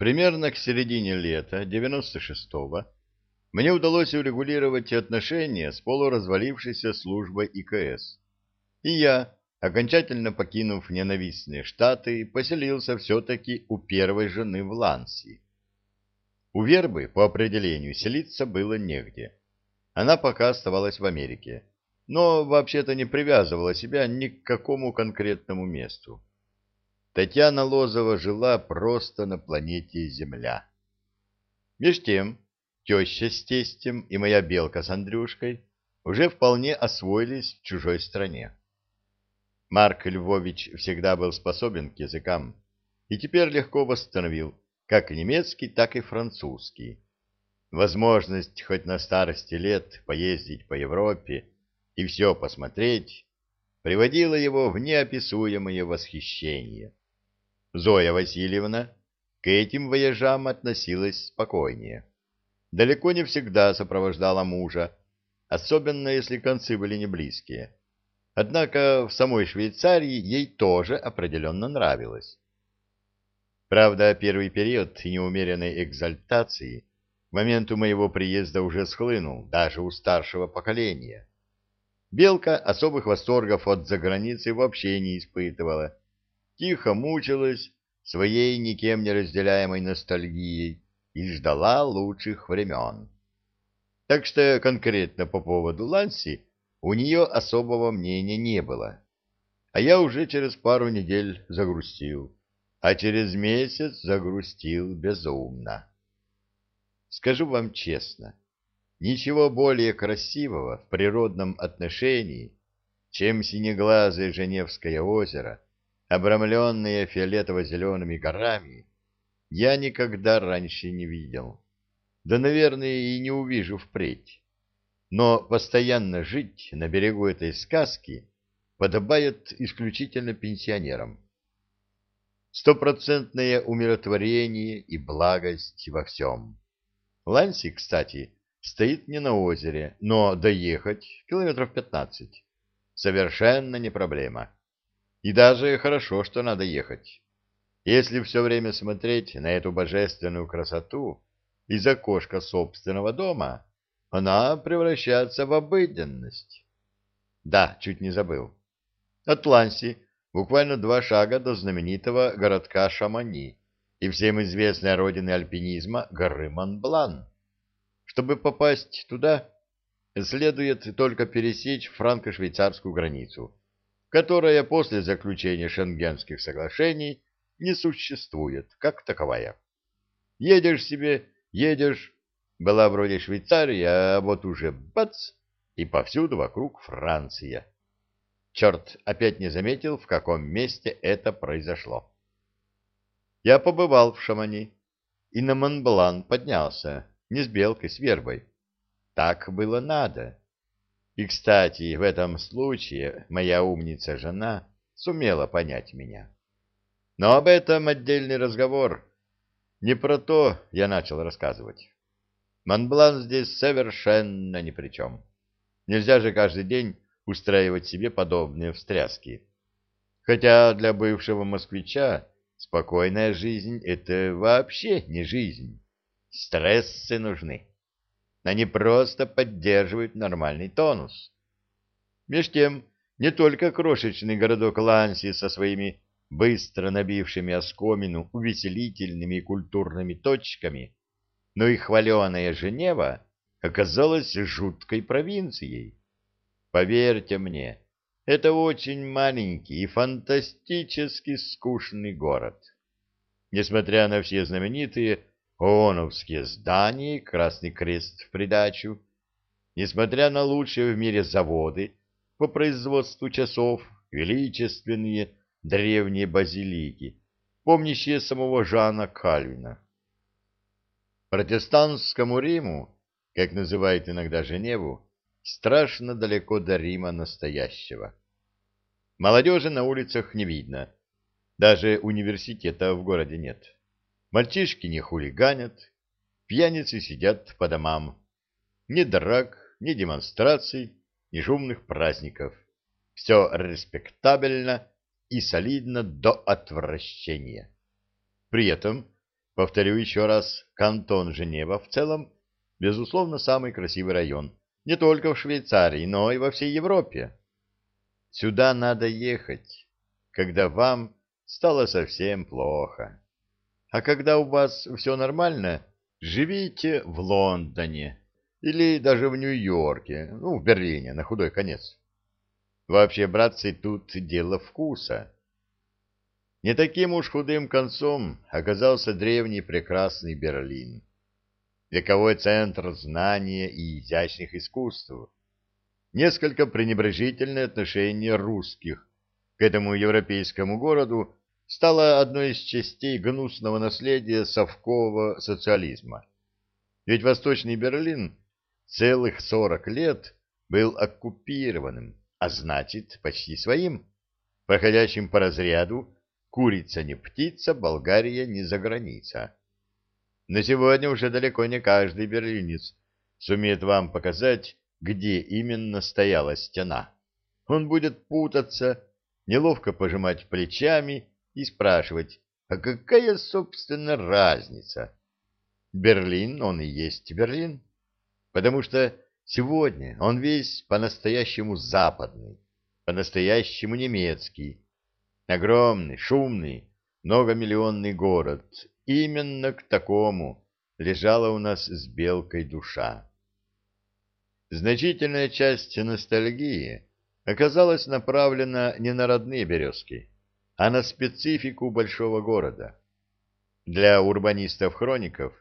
Примерно к середине лета 96-го мне удалось урегулировать отношения с полуразвалившейся службой ИКС. И я, окончательно покинув ненавистные штаты, поселился все-таки у первой жены в Ланси. У Вербы, по определению, селиться было негде. Она пока оставалась в Америке, но вообще-то не привязывала себя ни к какому конкретному месту. Татьяна Лозова жила просто на планете Земля. Меж тем, теща с тестем и моя белка с Андрюшкой уже вполне освоились в чужой стране. Марк Львович всегда был способен к языкам и теперь легко восстановил как немецкий, так и французский. Возможность хоть на старости лет поездить по Европе и все посмотреть приводила его в неописуемое восхищение. Зоя Васильевна к этим вояжам относилась спокойнее. Далеко не всегда сопровождала мужа, особенно если концы были не близкие. Однако в самой Швейцарии ей тоже определенно нравилось. Правда, первый период неумеренной экзальтации к моменту моего приезда уже схлынул, даже у старшего поколения. Белка особых восторгов от заграницы вообще не испытывала. Тихо мучилась своей никем не разделяемой ностальгией и ждала лучших времен. Так что конкретно по поводу Ланси у нее особого мнения не было. А я уже через пару недель загрустил а через месяц загрустил безумно. Скажу вам честно, ничего более красивого в природном отношении, чем синеглазое Женевское озеро, обрамленное фиолетово-зелеными горами, я никогда раньше не видел. Да, наверное, и не увижу впредь. Но постоянно жить на берегу этой сказки подобает исключительно пенсионерам стопроцентное умиротворение и благость во всем. Ланси, кстати, стоит не на озере, но доехать километров пятнадцать совершенно не проблема. И даже хорошо, что надо ехать. Если все время смотреть на эту божественную красоту из окошка собственного дома, она превращается в обыденность. Да, чуть не забыл. От Ланси буквально два шага до знаменитого городка Шамани и всем известной родины альпинизма горы Монблан. Чтобы попасть туда, следует только пересечь франко-швейцарскую границу, которая после заключения шенгенских соглашений не существует как таковая. Едешь себе, едешь, была вроде Швейцария, а вот уже бац, и повсюду вокруг Франция. Черт опять не заметил, в каком месте это произошло. Я побывал в Шамани и на Монблан поднялся, не с белкой, с вербой. Так было надо. И, кстати, в этом случае моя умница-жена сумела понять меня. Но об этом отдельный разговор. Не про то я начал рассказывать. Монблан здесь совершенно ни при чем. Нельзя же каждый день устраивать себе подобные встряски. Хотя для бывшего москвича спокойная жизнь — это вообще не жизнь. Стрессы нужны. Они просто поддерживают нормальный тонус. Меж тем, не только крошечный городок Ланси со своими быстро набившими оскомину увеселительными и культурными точками, но и хваленая Женева оказалась жуткой провинцией. Поверьте мне, это очень маленький и фантастически скучный город. Несмотря на все знаменитые ООНовские здания и Красный Крест в придачу, несмотря на лучшие в мире заводы по производству часов, величественные древние базилики, помнящие самого Жана Кальвина. Протестантскому Риму, как называют иногда Женеву, страшно далеко до Рима настоящего. Молодежи на улицах не видно. Даже университета в городе нет. Мальчишки не хулиганят, пьяницы сидят по домам. Ни драк, ни демонстраций, ни шумных праздников. Все респектабельно и солидно до отвращения. При этом Повторю еще раз, кантон Женева в целом, безусловно, самый красивый район. Не только в Швейцарии, но и во всей Европе. Сюда надо ехать, когда вам стало совсем плохо. А когда у вас все нормально, живите в Лондоне или даже в Нью-Йорке, ну, в Берлине, на худой конец. Вообще, братцы, тут дело вкуса. Не таким уж худым концом оказался древний прекрасный Берлин. Вековой центр знания и изящных искусств. Несколько пренебрежительное отношение русских к этому европейскому городу стало одной из частей гнусного наследия совкового социализма. Ведь Восточный Берлин целых сорок лет был оккупированным, а значит, почти своим, проходящим по разряду Курица не птица, Болгария не за граница. На сегодня уже далеко не каждый берлинец сумеет вам показать, где именно стояла стена. Он будет путаться, неловко пожимать плечами и спрашивать, а какая, собственно, разница? Берлин, он и есть Берлин, потому что сегодня он весь по-настоящему западный, по-настоящему немецкий, Огромный, шумный, многомиллионный город. Именно к такому лежала у нас с Белкой душа. Значительная часть ностальгии оказалась направлена не на родные березки, а на специфику большого города. Для урбанистов-хроников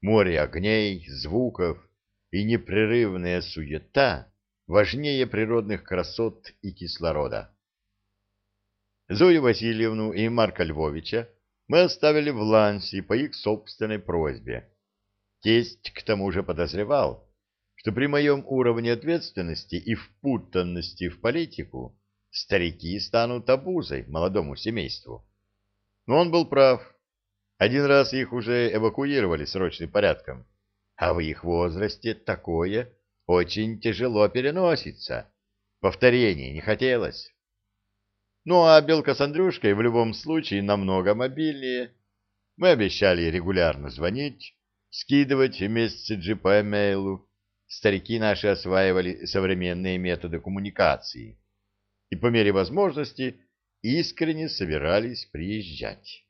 море огней, звуков и непрерывная суета важнее природных красот и кислорода. Зою Васильевну и Марка Львовича мы оставили в Лансе по их собственной просьбе. Тесть к тому же подозревал, что при моем уровне ответственности и впутанности в политику старики станут обузой молодому семейству. Но он был прав. Один раз их уже эвакуировали срочным порядком, а в их возрасте такое очень тяжело переносится. Повторения не хотелось. Ну а Белка с Андрюшкой в любом случае намного мобильнее. Мы обещали регулярно звонить, скидывать месседжи по эмейлу. Старики наши осваивали современные методы коммуникации и по мере возможности искренне собирались приезжать.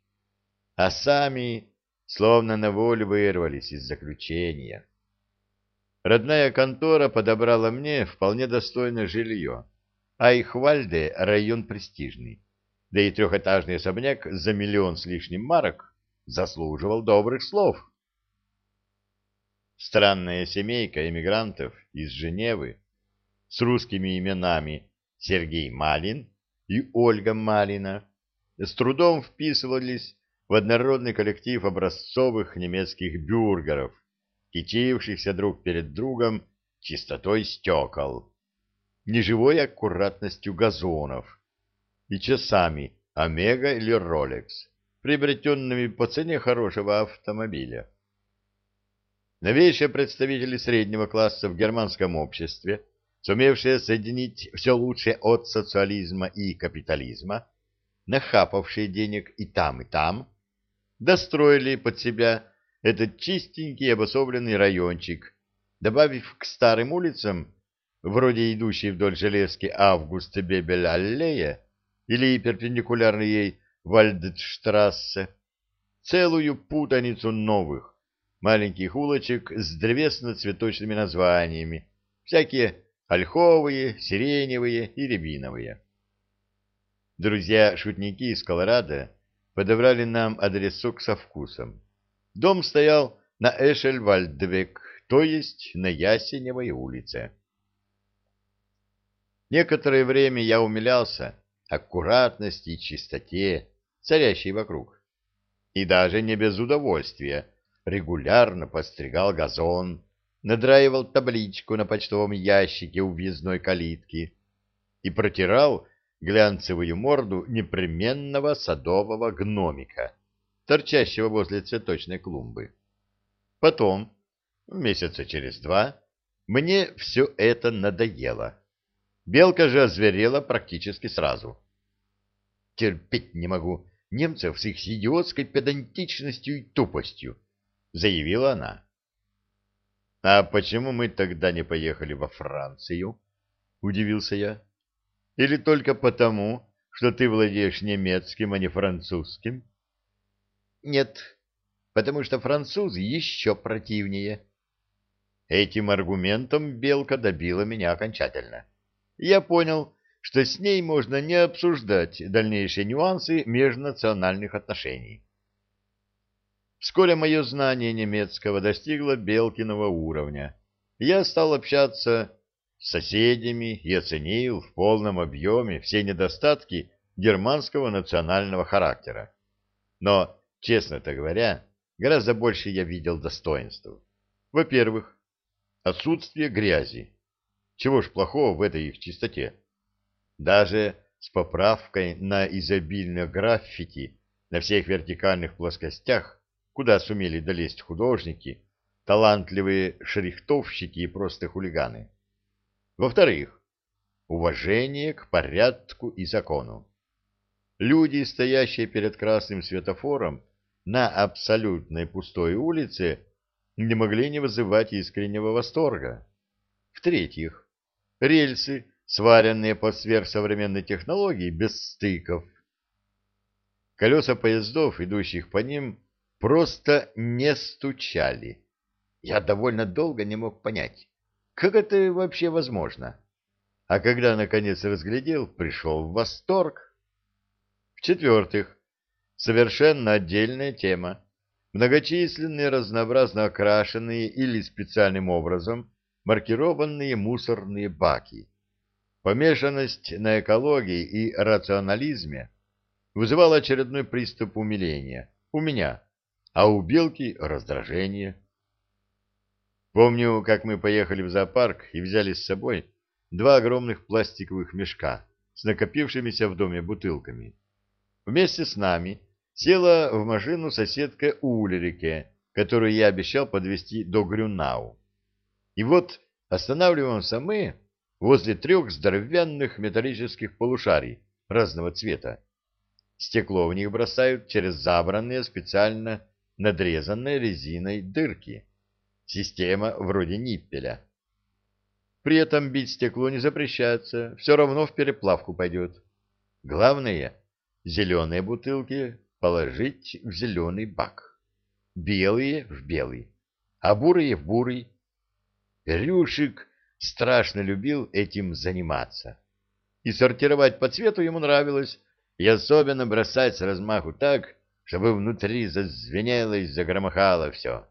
А сами словно на волю вырвались из заключения. Родная контора подобрала мне вполне достойное жилье Айхвальде район престижный, да и трехэтажный особняк за миллион с лишним марок заслуживал добрых слов. Странная семейка эмигрантов из Женевы с русскими именами Сергей Малин и Ольга Малина с трудом вписывались в однородный коллектив образцовых немецких бюргеров, кичившихся друг перед другом чистотой стекол неживой аккуратностью газонов и часами Омега или Ролекс, приобретенными по цене хорошего автомобиля. Новейшие представители среднего класса в германском обществе, сумевшие соединить все лучшее от социализма и капитализма, нахапавшие денег и там, и там, достроили под себя этот чистенький обособленный райончик, добавив к старым улицам вроде идущей вдоль железки Август Бебель-аллея или перпендикулярной ей Вальдштрассе, целую путаницу новых, маленьких улочек с древесно-цветочными названиями, всякие ольховые, сиреневые и рябиновые. Друзья-шутники из Колорадо подобрали нам адресок со вкусом. Дом стоял на Эшель-Вальдвек, то есть на Ясеневой улице. Некоторое время я умилялся аккуратности и чистоте, царящей вокруг. И даже не без удовольствия регулярно подстригал газон, надраивал табличку на почтовом ящике у въездной калитки и протирал глянцевую морду непременного садового гномика, торчащего возле цветочной клумбы. Потом, месяца через два, мне все это надоело. Белка же озверела практически сразу. Терпеть не могу немцев с их идиотской педантичностью и тупостью, заявила она. А почему мы тогда не поехали во Францию? удивился я. Или только потому, что ты владеешь немецким, а не французским? Нет, потому что французы еще противнее. Этим аргументом Белка добила меня окончательно. Я понял, что с ней можно не обсуждать дальнейшие нюансы межнациональных отношений. Вскоре мое знание немецкого достигло Белкиного уровня. Я стал общаться с соседями и оценил в полном объеме все недостатки германского национального характера. Но, честно-то говоря, гораздо больше я видел достоинств. Во-первых, отсутствие грязи. Чего ж плохого в этой их чистоте? Даже с поправкой на изобильное граффити на всех вертикальных плоскостях, куда сумели долезть художники, талантливые шрихтовщики и просто хулиганы. Во-вторых, уважение к порядку и закону. Люди, стоящие перед красным светофором на абсолютной пустой улице, не могли не вызывать искреннего восторга. В-третьих, рельсы, сваренные по сверхсовременной технологии без стыков. Колеса поездов, идущих по ним, просто не стучали. Я довольно долго не мог понять, как это вообще возможно. А когда, наконец, разглядел, пришел в восторг. В-четвертых, совершенно отдельная тема. Многочисленные разнообразно окрашенные или специальным образом маркированные мусорные баки Помешанность на экологии и рационализме вызывала очередной приступ умиления у меня, а у Белки — раздражение. Помню, как мы поехали в зоопарк и взяли с собой два огромных пластиковых мешка с накопившимися в доме бутылками. Вместе с нами села в машину соседка Улерике, которую я обещал подвезти до Грюнау. И вот останавливаемся мы возле трех здоровенных металлических полушарий разного цвета. Стекло в них бросают через забранные специально надрезанные резиной дырки. Система вроде ниппеля. При этом бить стекло не запрещается, все равно в переплавку пойдет. Главное, зеленые бутылки положить в зеленый бак, белые в белый, а бурые в бурый. Рюшик страшно любил этим заниматься. И сортировать по цвету ему нравилось, и особенно бросать с размаху так, чтобы внутри зазвенело и загромыхало все.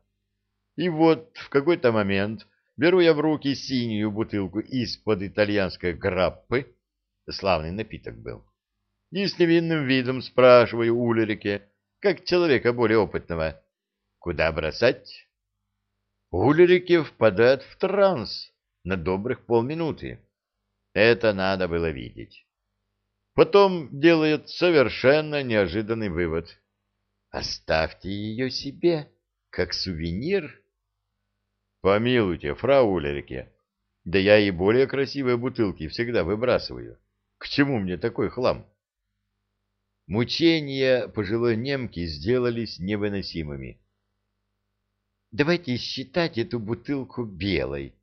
И вот в какой-то момент беру я в руки синюю бутылку из-под итальянской граппы, славный напиток был, и с невинным видом спрашиваю Улерике, как человека более опытного, куда бросать? Улерике впадает в транс на добрых полминуты. Это надо было видеть. Потом делает совершенно неожиданный вывод. Оставьте ее себе, как сувенир. Помилуйте, фрау Улерике, да я и более красивые бутылки всегда выбрасываю. К чему мне такой хлам? Мучения пожилой немки сделались невыносимыми. Давайте считать эту бутылку белой,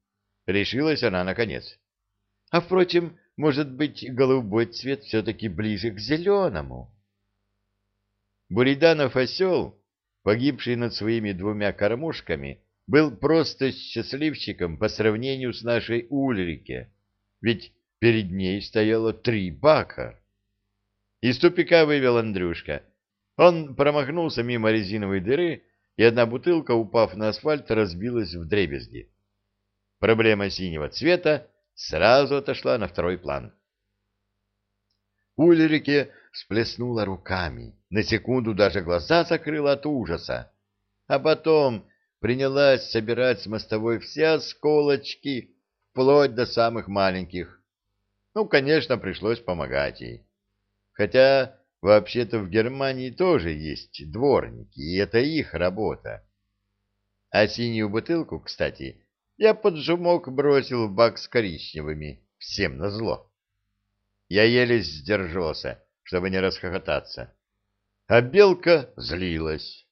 Решилась она наконец. А, впрочем, может быть, голубой цвет все-таки ближе к зеленому? Буриданов осел, погибший над своими двумя кормушками, был просто счастливчиком по сравнению с нашей Ульрике, ведь перед ней стояло три бака. Из тупика вывел Андрюшка. Он промахнулся мимо резиновой дыры, и одна бутылка, упав на асфальт, разбилась в дребезги проблема синего цвета сразу отошла на второй план. Ульрике всплеснула руками, на секунду даже глаза закрыла от ужаса, а потом принялась собирать с мостовой все осколочки, вплоть до самых маленьких. Ну, конечно, пришлось помогать ей. Хотя, вообще-то, в Германии тоже есть дворники, и это их работа. А синюю бутылку, кстати, я под жумок бросил в бак с коричневыми, всем назло. Я еле сдержался, чтобы не расхохотаться. А белка злилась.